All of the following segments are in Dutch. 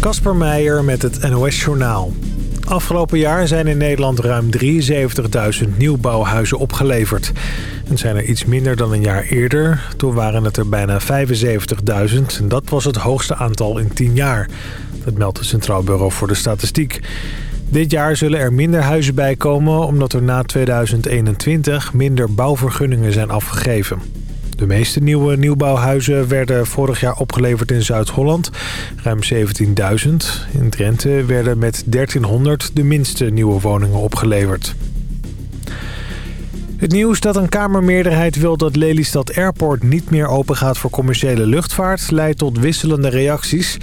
Kasper Meijer met het NOS-journaal. Afgelopen jaar zijn in Nederland ruim 73.000 nieuwbouwhuizen opgeleverd. Het zijn er iets minder dan een jaar eerder. Toen waren het er bijna 75.000 en dat was het hoogste aantal in 10 jaar. Dat meldt het Centraal Bureau voor de Statistiek. Dit jaar zullen er minder huizen bijkomen omdat er na 2021 minder bouwvergunningen zijn afgegeven. De meeste nieuwe nieuwbouwhuizen werden vorig jaar opgeleverd in Zuid-Holland. Ruim 17.000. In Drenthe werden met 1300 de minste nieuwe woningen opgeleverd. Het nieuws dat een Kamermeerderheid wil dat Lelystad Airport niet meer open gaat voor commerciële luchtvaart... leidt tot wisselende reacties.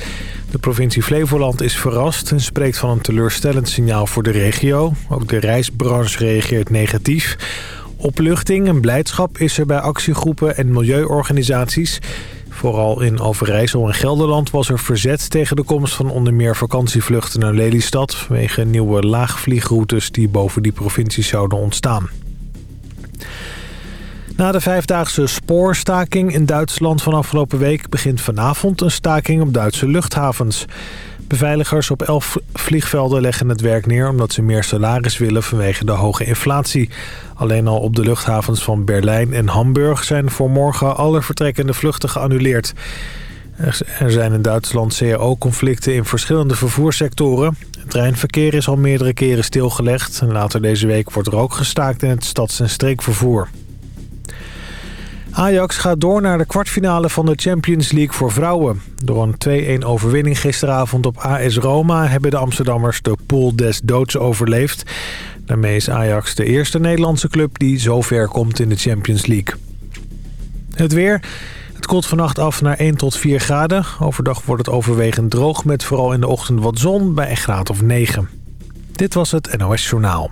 De provincie Flevoland is verrast en spreekt van een teleurstellend signaal voor de regio. Ook de reisbranche reageert negatief. Opluchting en blijdschap is er bij actiegroepen en milieuorganisaties. Vooral in Overijssel en Gelderland was er verzet tegen de komst van onder meer vakantievluchten naar Lelystad... vanwege nieuwe laagvliegroutes die boven die provincies zouden ontstaan. Na de vijfdaagse spoorstaking in Duitsland van afgelopen week... begint vanavond een staking op Duitse luchthavens. Beveiligers op elf vliegvelden leggen het werk neer... omdat ze meer salaris willen vanwege de hoge inflatie. Alleen al op de luchthavens van Berlijn en Hamburg... zijn voor morgen alle vertrekkende vluchten geannuleerd. Er zijn in Duitsland cao-conflicten in verschillende vervoerssectoren. Het treinverkeer is al meerdere keren stilgelegd. En later deze week wordt er ook gestaakt in het stads- en streekvervoer. Ajax gaat door naar de kwartfinale van de Champions League voor vrouwen. Door een 2-1 overwinning gisteravond op AS Roma... hebben de Amsterdammers de pool des doods overleefd. Daarmee is Ajax de eerste Nederlandse club die zo ver komt in de Champions League. Het weer... Het koelt vannacht af naar 1 tot 4 graden. Overdag wordt het overwegend droog met vooral in de ochtend wat zon bij een graad of 9. Dit was het NOS Journaal.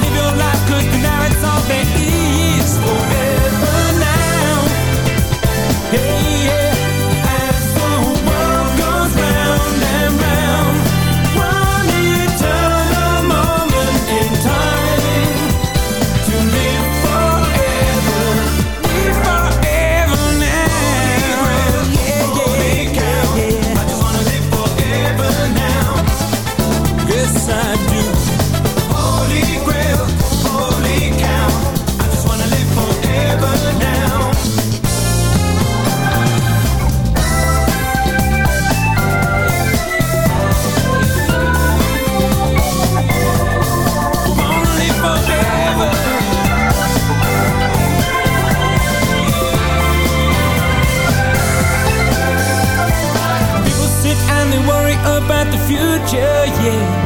Live your life cause it's all there is for me yeah.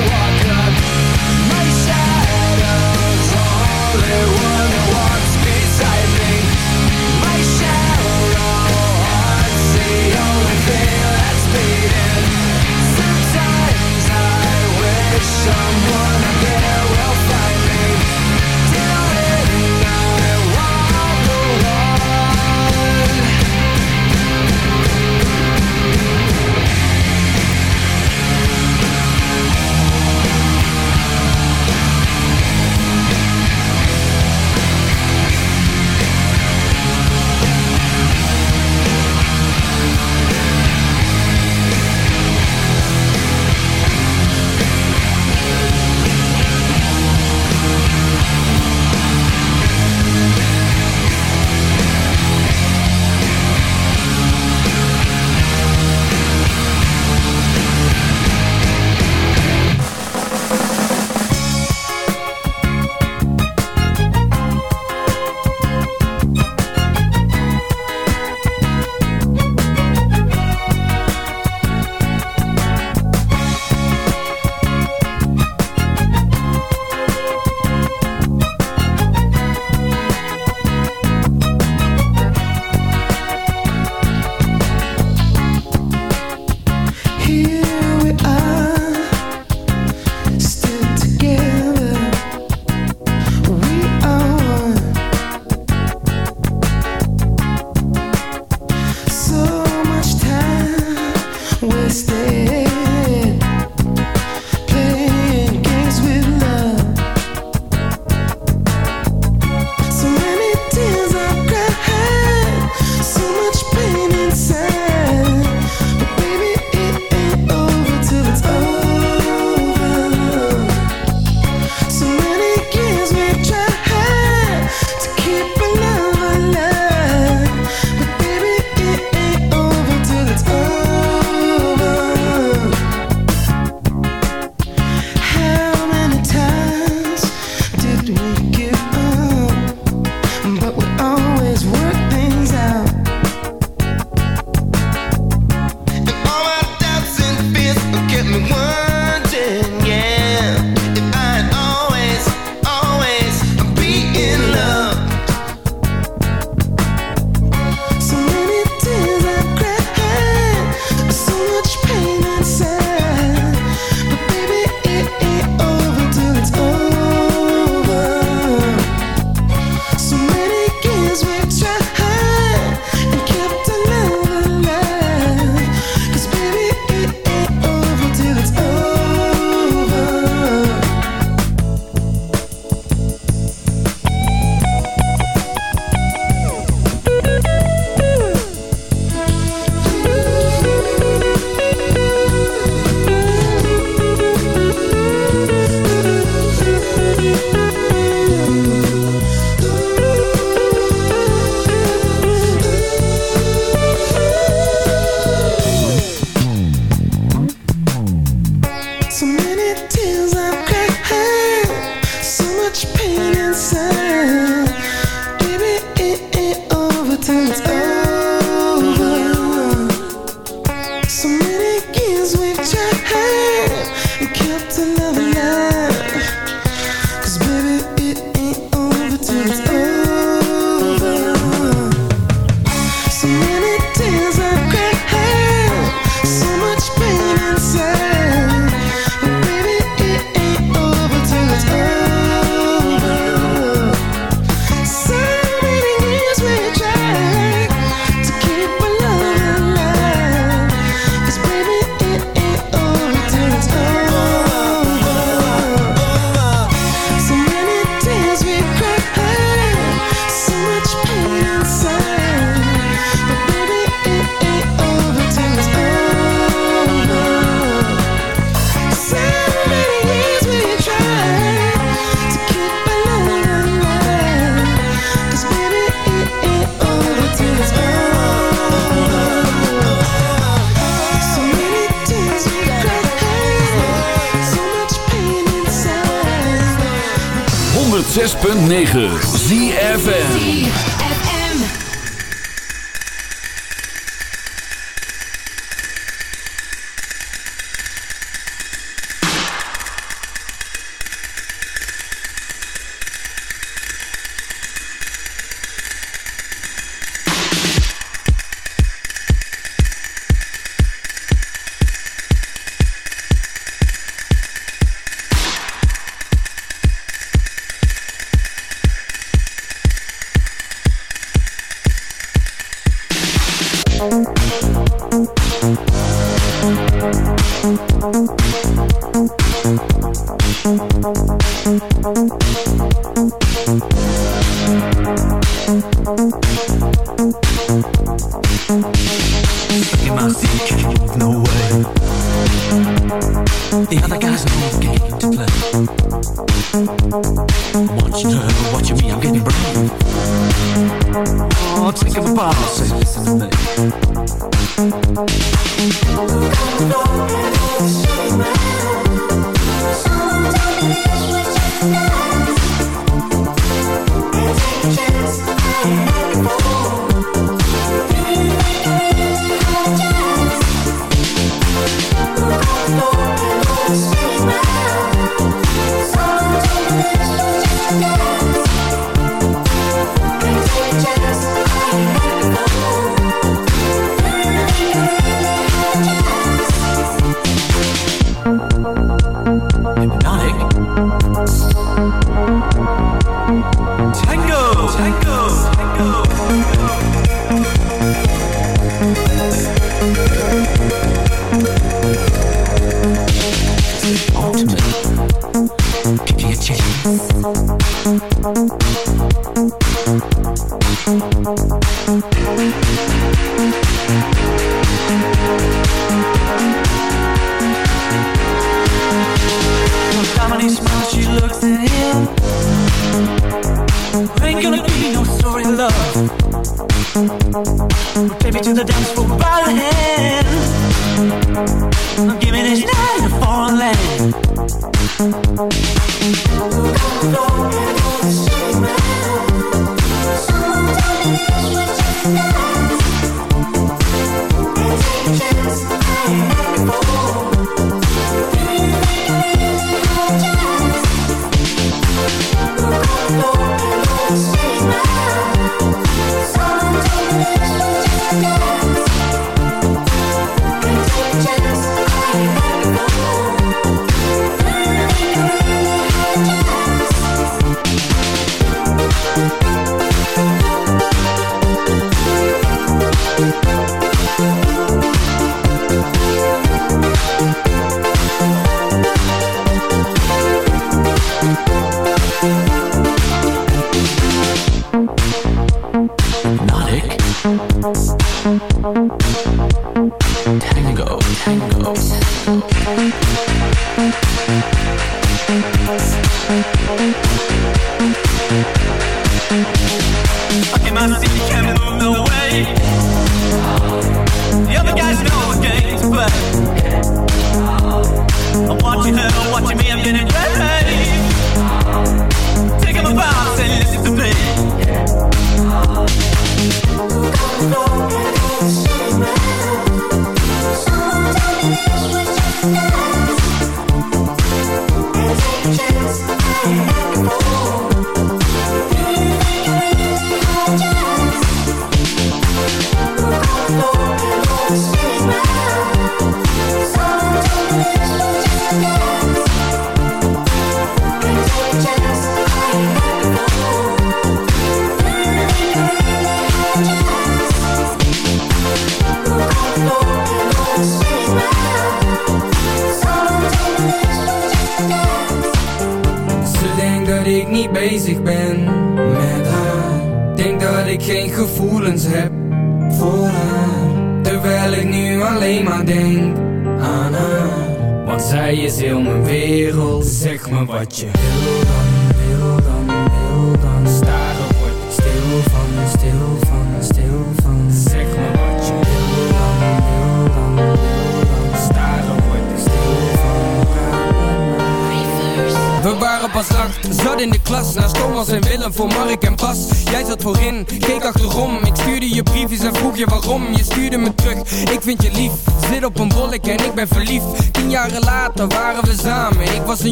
6.9 ZFN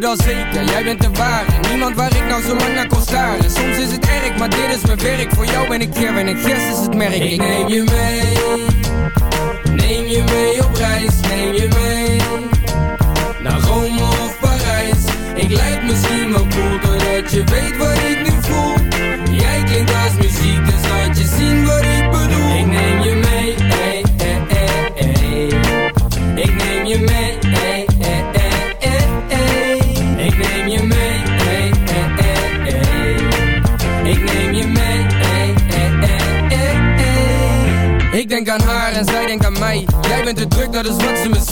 zeker, jij bent de ware. Niemand waar ik nou zo lang naar kon staren. Soms is het erg, maar dit is mijn werk. Voor jou ben ik Ger en ik is het merk. Ik neem je mee. Neem je mee op reis, neem je mee Naar Rome of Parijs. Ik lijk misschien wel cool Doordat je weet wat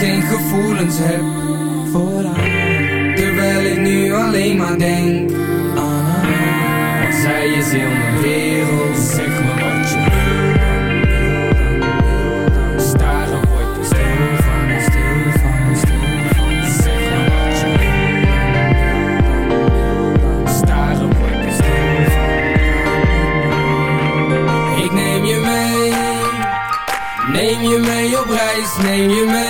geen gevoelens heb voor Terwijl ik nu alleen maar denk aan haar. Want zij is heel mijn wereld. Zeg me wat je wil je je Neem je mee op reis, neem je mee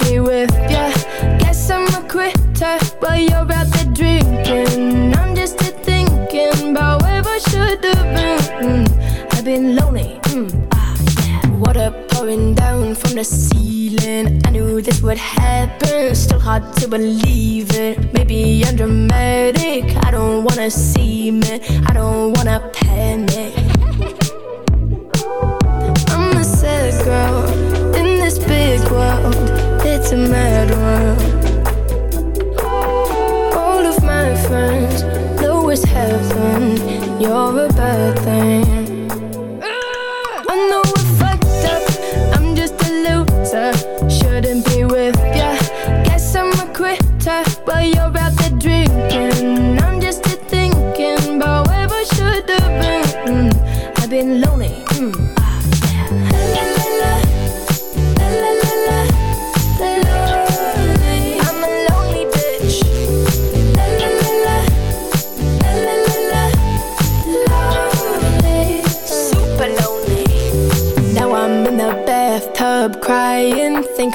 be with ya. Guess I'm a quitter while you're out there drinking. I'm just a thinking about where I should have been. Mm, I've been lonely, mm, ah, yeah. Water pouring down from the ceiling. I knew this would happen, still hard to believe it. Maybe I'm dramatic, I don't wanna see me. I don't wanna panic. I'm a sad girl in this big world. It's a mad world.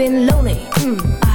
been lonely. Mm.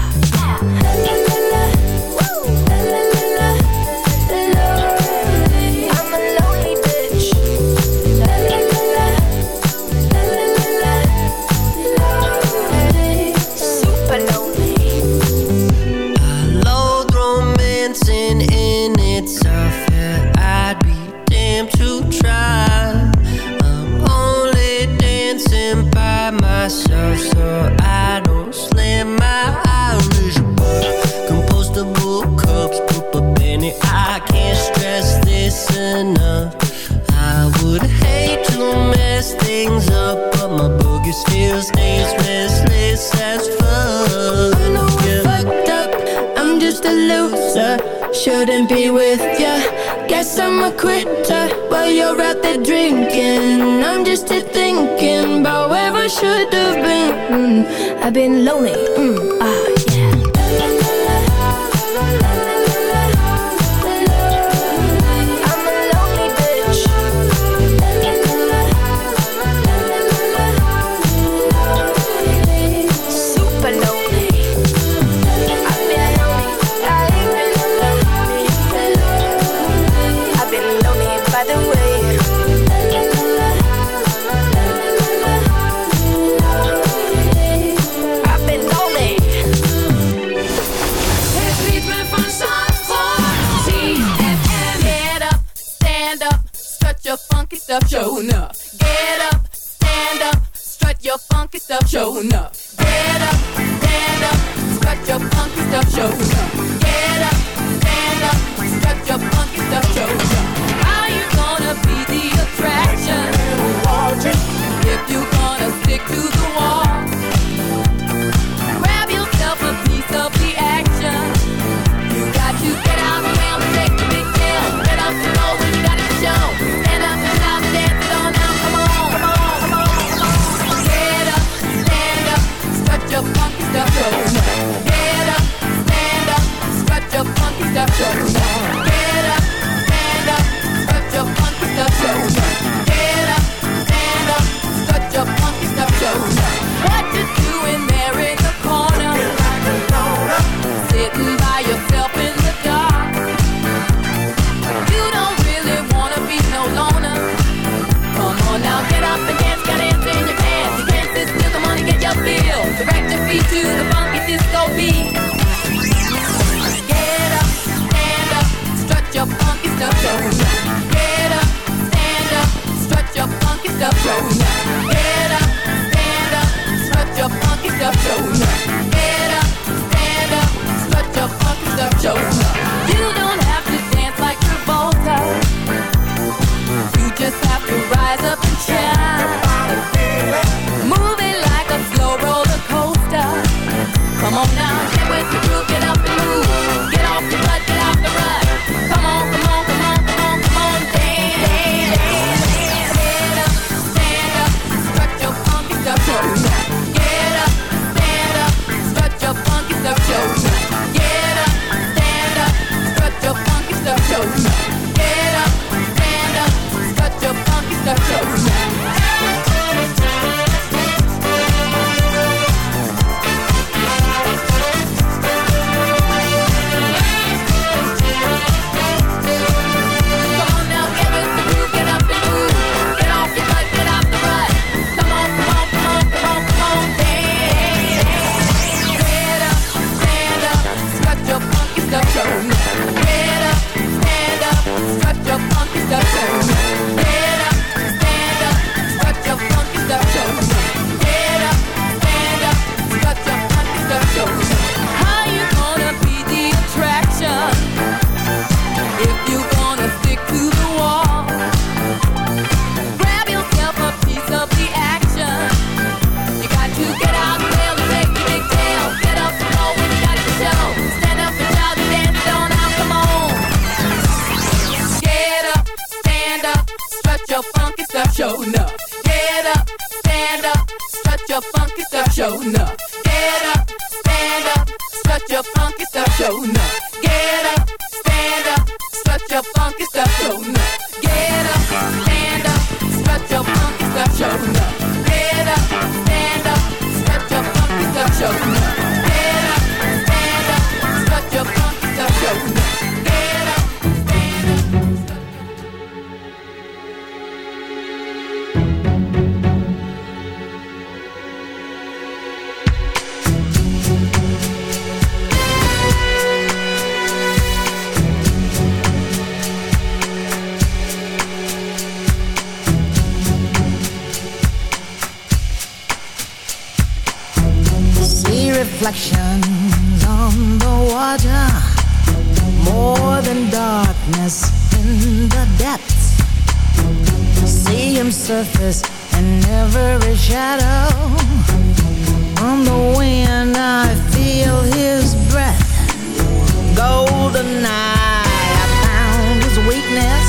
in the depths. See him surface and every shadow. On the wind I feel his breath. Golden eye, I found his weakness.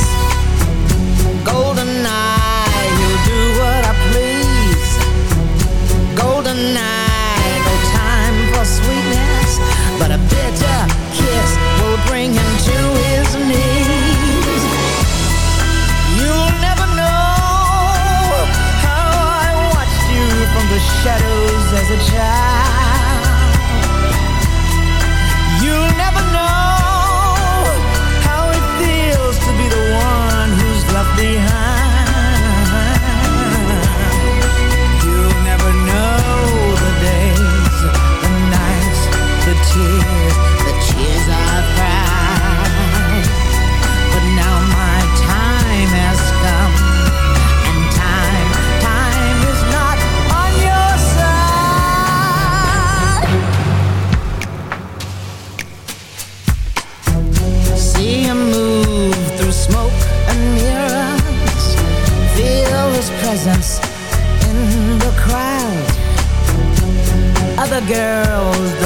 the girls